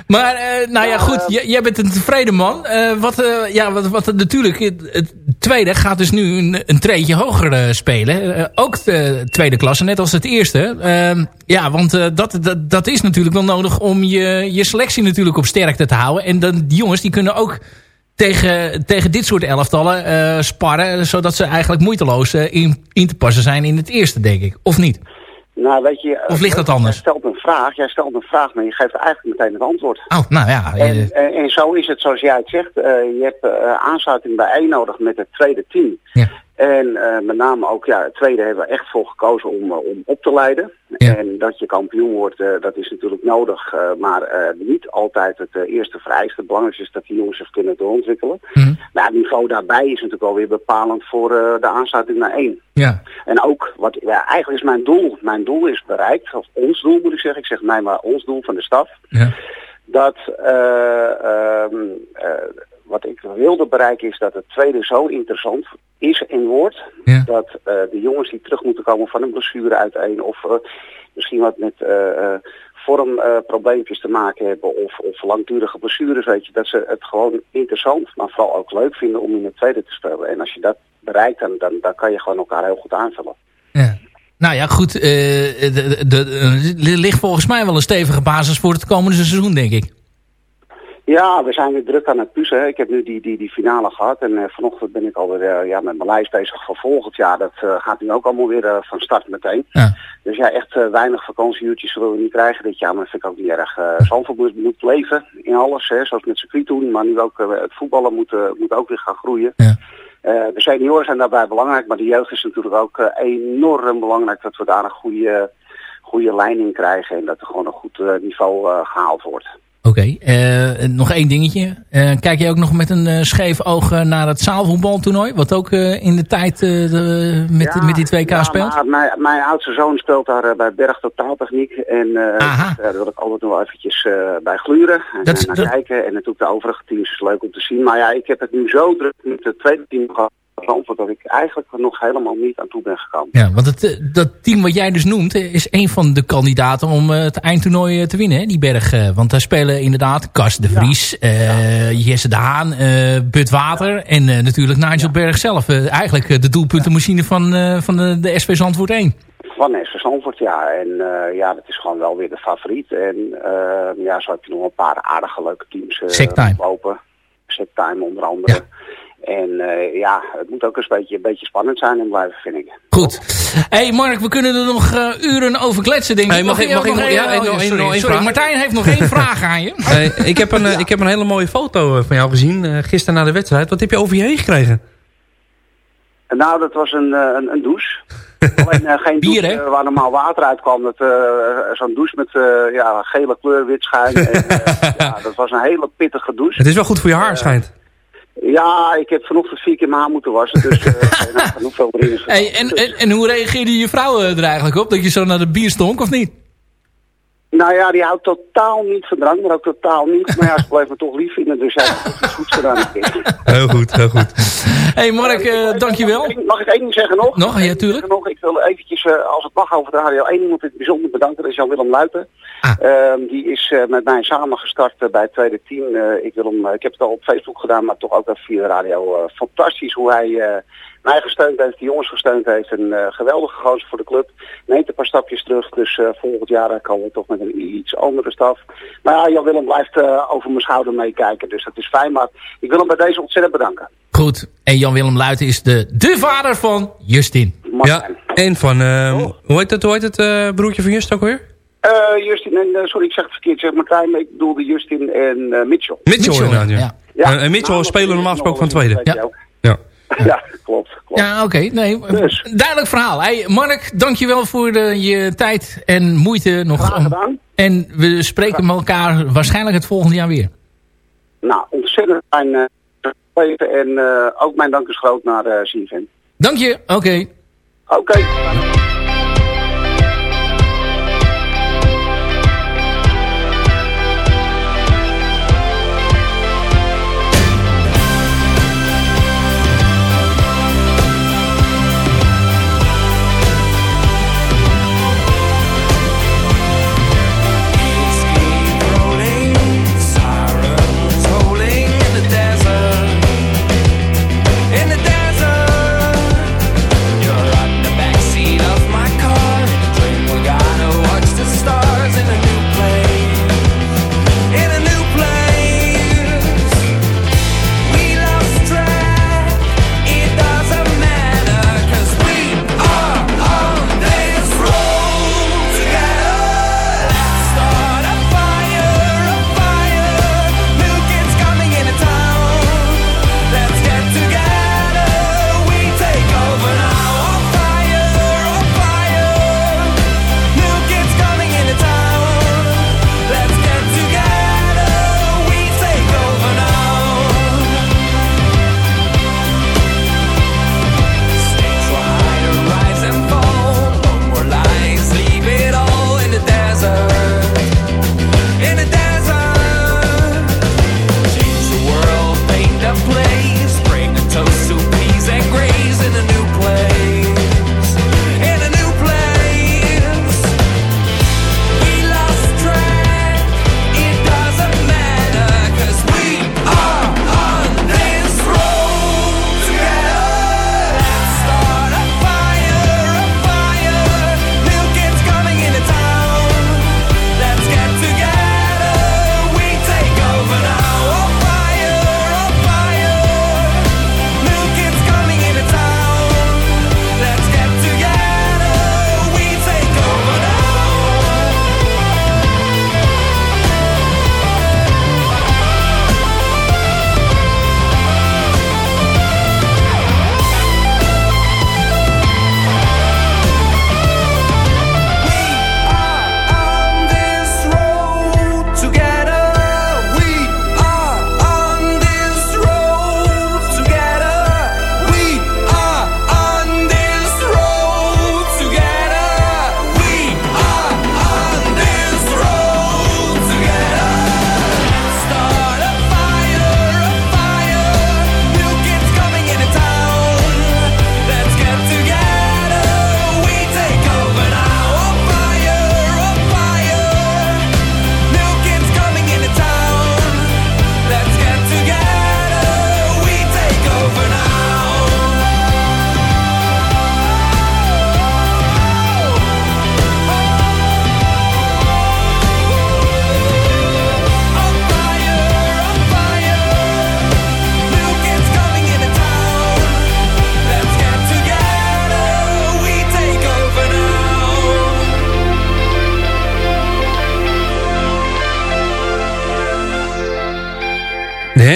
Maar, eh, nou ja, goed. j- jij bent een tevreden man. Eh, wat, eh, ja, wat, wat natuurlijk... Het, het tweede gaat dus nu een, een treedje hoger spelen. Ook de tweede klasse, net als het eerste. Ehm, ja, want eh, dat, dat, dat is natuurlijk wel nodig om je, je selectie natuurlijk op sterkte te houden. En dan, die jongens die kunnen ook tegen, tegen dit soort elftallen eh, sparren. Zodat ze eigenlijk moeiteloos eh, in, in te passen zijn in het eerste, denk ik. Of niet? Nou, weet je... Of ligt dat anders? Jij stelt een vraag, jij stelt een vraag, maar je geeft eigenlijk meteen het antwoord. Oh, nou ja. En, en, en zo is het zoals jij het zegt. je hebt aansluiting bij één nodig met het tweede team. En eh, met name ook, ja, het tweede hebben we echt voor gekozen om, eh, om op te leiden. En dat je kampioen wordt, eh, dat is natuurlijk nodig. maar niet altijd het eerste vereiste. Het belangrijkste is dat die jongens zich kunnen doorontwikkelen. Maar het niveau daarbij is natuurlijk alweer bepalend voor de aansluiting naar één. Ja. En ook, wat, ja, eigenlijk is mijn doel, mijn doel is bereikt, of ons doel moet ik zeggen, ik zeg mij maar ons doel van de staf, dat eh, ehm, eh, wat ik wilde bereiken is dat het tweede zo interessant is en wordt, dat eh, de jongens die terug moeten komen van een blessure uiteen of eh, misschien wat met eh, vormprobleempjes te maken hebben of, of langdurige blessures, weet je, dat ze het gewoon interessant, maar vooral ook leuk vinden om in het tweede te spelen. En als je dat bereikt, dan, dan, dan kan je gewoon elkaar heel goed aanvullen. Nou ja, goed. er ligt volgens mij wel een stevige basis voor het komende seizoen, denk ik. Ja, we zijn weer druk aan het puzzelen. Ik heb nu die, die, die finale gehad en eh, vanochtend ben ik alweer eh, ja, met mijn lijst bezig voor volgend jaar. Dat eh, gaat nu ook allemaal weer van start meteen. Dus ja, echt weinig vakantieuurtjes zullen we niet krijgen dit jaar, maar dat vind ik ook niet erg. Uh, Zandvoort moet, moet leven in alles, hè, zoals met circuit doen, maar nu ook het voetballen moet, moet ook weer gaan groeien. Eh, de senioren zijn daarbij belangrijk, maar de jeugd is natuurlijk ook enorm belangrijk dat we daar een goede, goede lijn in krijgen en dat er gewoon een goed niveau eh, gehaald wordt. Oké, eh, nog één dingetje. Eh, kijk je ook nog met een eh, scheef oog naar het zaalvoetbaltoernooi? Wat ook eh, in de tijd eh, de- met, met die 2K Ja, speelt? maar mijn, mijn oudste zoon speelt daar bij Berg Totaaltechniek. En eh, Aha. daar wil ik altijd nog wel eventjes eh, bij gluren. En Dat naar dat- kijken. En natuurlijk de overige teams is leuk om te zien. Maar ja, ik heb het nu zo druk met het tweede team gehad. Dat ik eigenlijk er nog helemaal niet aan toe ben gekomen. Ja, want het, eh, dat team wat jij dus noemt eh, is een van de kandidaten om eh, het eindtoernooi te winnen, hè, die berg. want daar spelen inderdaad Kas de Vries, eh, Jesse de Haan, Bud Water en natuurlijk Nigel Berg zelf. Eigenlijk de doelpuntenmachine van, van de, de SV Zandvoort 1. Van SV Zandvoort, ja. En ja, dat is gewoon wel weer de favoriet. En ja, zo heb je nog een paar aardige leuke teams Sectime. lopen. Sectime onder andere. En eh, ja, het moet ook eens een beetje, een beetje spannend zijn en blijven, vind ik. Goed. hey Mark, we kunnen er nog eh, uren over kletsen, denk ik. Hey, mag ik- mag nog nog- één- ja, oh, één- sorry? Martijn heeft nog één vraag aan je. Ik, heb een, ik heb een hele mooie foto eh, van jou gezien, eh, gisteren na de wedstrijd. Wat heb je over je heen gekregen? Nou, dat was een, eh, een, een douche. Alleen uh, geen Bier, douche uh, waar normaal water uitkwam. Dat, uh, Zo'n douche met ja, gele kleur, wit schuim. en, ja, dat was een hele pittige douche. Het is wel goed voor je haar, schijnt. Ja, ik heb vanochtend vier keer mijn haar moeten wassen. Dus nou, genoeg erin is hey, en, en, en, hoe reageerde je vrouw er eigenlijk op? Dat je zo naar de bier stonk, of niet? Nou ja, die houdt totaal niet van drank, maar ook totaal niet. Maar ja, ze bleef me toch lief vinden, dus hij heeft goeds gedaan. Heel goed, heel goed. hey Mark, uh, dankjewel. Mag ik één ding zeggen nog? Nog, ja, tuurlijk. Nog, ik wil eventjes, uh, als het mag over de radio, één iemand in het bijzonder bedanken. Dat is Jan-Willem Luiten. Ah. Uh, die is uh, met mij samengestart uh, bij het tweede team. ik, wil hem, ik heb het al op Facebook gedaan, maar toch ook even via de radio. fantastisch hoe hij mij gesteund heeft, de jongens gesteund heeft. Een geweldige gozer voor de club. Neemt een paar stapjes terug, dus volgend jaar komen we toch met een iets andere staf. Maar ja, Jan Willem blijft over mijn schouder meekijken, dus dat is fijn. Maar ik wil hem bij deze ontzettend bedanken. Goed, en Jan-Willem Luiten is de, de vader van Justin. Ja, en van, uh, hoe heet het, hoe heet het uh, broertje van Just ook weer? Uh, Justin en, sorry ik zeg het verkeerd, zeg Martijn, maar ik bedoelde Justin en Mitchell. Mitchell. Mitchell, inderdaad, ja. ja. ja. en Mitchell nou, spelen normaal gesproken van tweede. Ja. Ja. ja, klopt. klopt. Ja, oké. Okay. Nee, dus. Duidelijk verhaal. Hey, Mark, dankjewel voor de, je tijd en moeite nog. Graag gedaan. En we spreken met elkaar waarschijnlijk het volgende jaar weer. Nou, ontzettend fijn en uh, ook mijn dank is groot naar uh. Dank je, oké. Okay. Oké. Okay.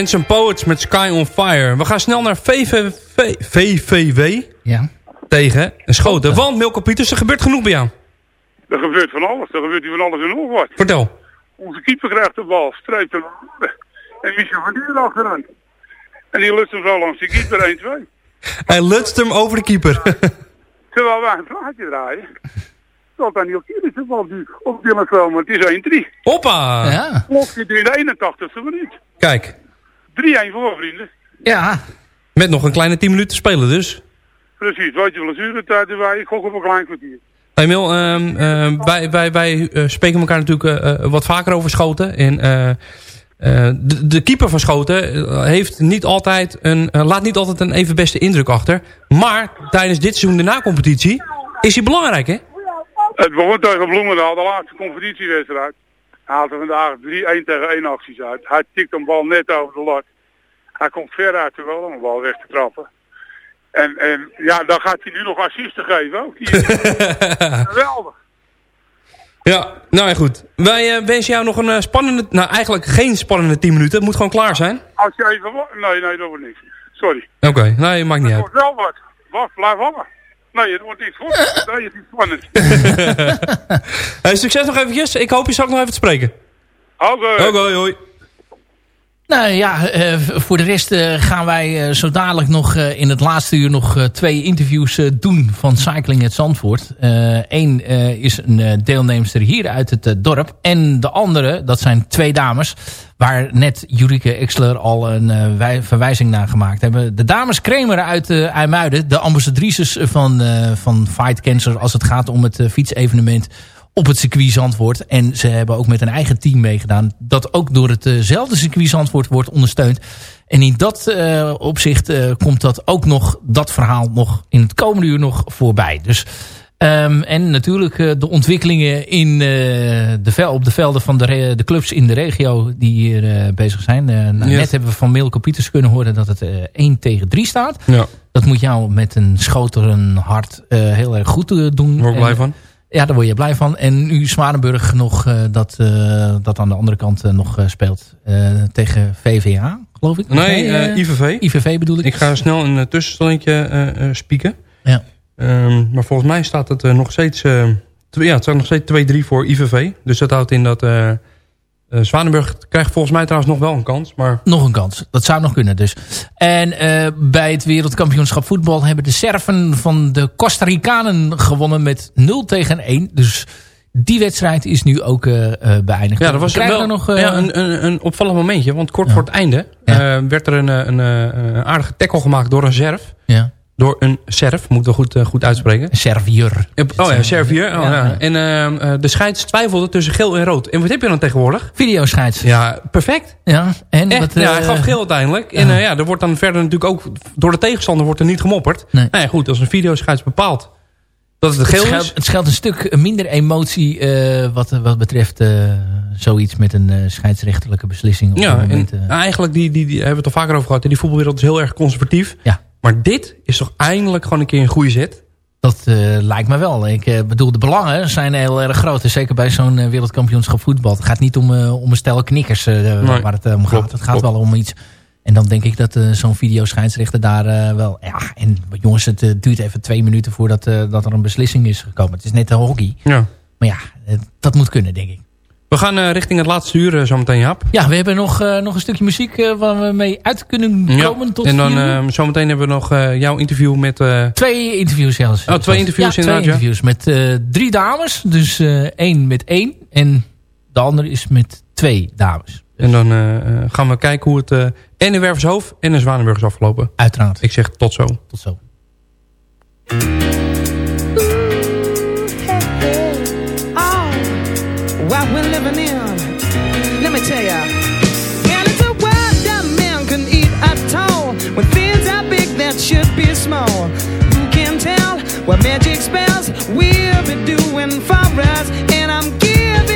Handsome Poets met Sky on Fire. We gaan snel naar VV, VVW Ja. tegen Schoten. Want Milko Pieters, er gebeurt genoeg bij jou. Er gebeurt van alles. Er gebeurt hier van alles en nog wat. Vertel. Onze keeper krijgt de bal, streept hem aan. En Michel van Dier achterin. En die lust hem zo langs die keeper 1-2. Hij lutst hem over de keeper. Terwijl wij een plaatje draaien. Tot dan Niel Kieris de bal nu op Dylan komen. Het is 1-3. Hoppa! Ja. Klopt zit in de 81ste minuut. 3-1 Kijk, voor vrienden. Ja. met nog een kleine 10 minuten te spelen dus. Precies, wat je blessuretijd erbij. Ik gok op een klein kwartier. Hey Mil, ehm, ehm, wij, wij, wij eh, spreken elkaar natuurlijk eh, eh, wat vaker over Schoten. En eh, eh, de, de keeper van Schoten eh, heeft niet altijd een, eh, laat niet altijd een even beste indruk achter. Maar tijdens dit seizoen de na-competitie is hij belangrijk hè? Het begon tegen Bloemendaal, de laatste competitiewedstrijd. Haalt er vandaag 3-1 tegen 1 acties uit. Hij tikt een bal net over de lat. Hij komt ver uit de wel om een bal weg te trappen. En, en ja, dan gaat hij nu nog assisten geven ook. Die, geweldig. Ja, nou ja goed. Wij eh, wensen jou nog een eh, spannende, nou eigenlijk geen spannende 10 minuten. Het moet gewoon klaar zijn. Als je even... Nee, nee, dat wordt niks. Sorry. Oké, nee, maakt niet Het uit. wordt wel wat. Wacht, blijf hangen. Nee, het wordt niet goed. Nee, het is niet spannend. Hey, succes nog eventjes. Ik hoop je straks nog even te spreken. Oké. Oké, hoi. Nou ja, eh, voor de rest eh, gaan wij eh, zo dadelijk nog in het laatste uur nog twee interviews doen van Cycling het Zandvoort. Eén is een deelnemster hier uit het dorp. En de andere, dat zijn twee dames, waar net Jurike Exler al een wij- verwijzing naar gemaakt hebben. De dames Kremer uit IJmuiden, de ambassadrices van, van Fight Cancer als het gaat om het fietsevenement op het circuit Zandvoort. En ze hebben ook met een eigen team meegedaan. Dat ook door hetzelfde circuit Zandvoort wordt ondersteund. En in dat eh, opzicht eh, komt dat ook nog, dat verhaal nog in het komende uur nog voorbij. Dus, ehm, en natuurlijk eh, de ontwikkelingen in, eh, de vel, op de velden van de, de clubs in de regio die hier eh, bezig zijn. Eh, nou, Yes. Net hebben we van Milko Pieters kunnen horen dat het eh 1 tegen 3 staat. Ja, Dat moet jou met een schoteren hart eh, heel erg goed eh, doen. word ik blij van. Ja, daar word je blij van. En nu Zwanenburg nog eh, dat, eh, dat aan de andere kant eh, nog speelt tegen VVA, geloof ik. Nee, IVV. IVV bedoel ik. Ik ga snel een tussenstandje spieken. Ja. Ehm, maar volgens mij staat het nog steeds... ja, het staat nog steeds 2-3 voor IVV. Dus dat houdt in dat... eh, Zwanenburg krijgt volgens mij trouwens nog wel een kans. Maar Nog een kans. Dat zou nog kunnen dus. En eh, bij het wereldkampioenschap voetbal hebben de Serven van de Costa Ricanen gewonnen met 0 tegen 1. Dus die wedstrijd is nu ook eh, beëindigd. ja, dat was wel er nog... ja, een, een, een opvallend momentje. Want kort voor het einde werd er een, een, een aardige tackle gemaakt door een Serf. Ja. Door een Serf, moeten we goed, eh, goed uitspreken. Servier. Oh ja, Servier. Oh, Ja. En eh, eh, de scheids twijfelde tussen geel en rood. En wat heb je dan tegenwoordig? Videoscheids. Ja, perfect. Ja, en Echt, wat, ja, hij eh, gaf geel uiteindelijk. En ja, er wordt dan verder natuurlijk ook... Door de tegenstander wordt er niet gemopperd. Nee. Nou ja, goed, als een videoscheids bepaalt dat het Het geel scheelt, is... het scheelt een stuk minder emotie wat, wat betreft zoiets met een eh, scheidsrechtelijke beslissing. Op Ja, en moment, eh. eigenlijk, die, die, die hebben we het al vaker over gehad. Die voetbalwereld is heel erg conservatief. Ja. Maar dit is toch eindelijk gewoon een keer een goede zet. Dat eh, lijkt me wel. Ik eh, bedoel, de belangen zijn heel erg groot. En Zeker bij zo'n eh, wereldkampioenschap voetbal. Het gaat niet om, om een stel knikkers Nee, waar het om gaat. klopt, Het gaat klopt. wel om iets. En dan denk ik dat zo'n videoscheidsrechter daar wel... Ja, en jongens, het duurt even twee minuten voordat dat er een beslissing is gekomen. Het is net een hockey. Ja. Maar ja, dat moet kunnen, denk ik. We gaan eh, richting het laatste uur eh, zometeen, Jaap. Ja, we hebben nog, eh, nog een stukje muziek waar we mee uit kunnen komen tot en dan zometeen hebben we nog jouw interview met... Twee interviews zelfs. Oh, twee interviews ja, inderdaad, twee ja. interviews met drie dames. Dus één met één. En de andere is met twee dames. En dan gaan we kijken hoe het en in Wervershoofd en in Zwanenburg is afgelopen. Uiteraard. Ik zeg tot zo. Tot zo. What we're living in. Let me tell ya. And it's a world that man can eat at all. When things are big that should be small. Who can tell what magic spells we'll be doing for us? And I'm giving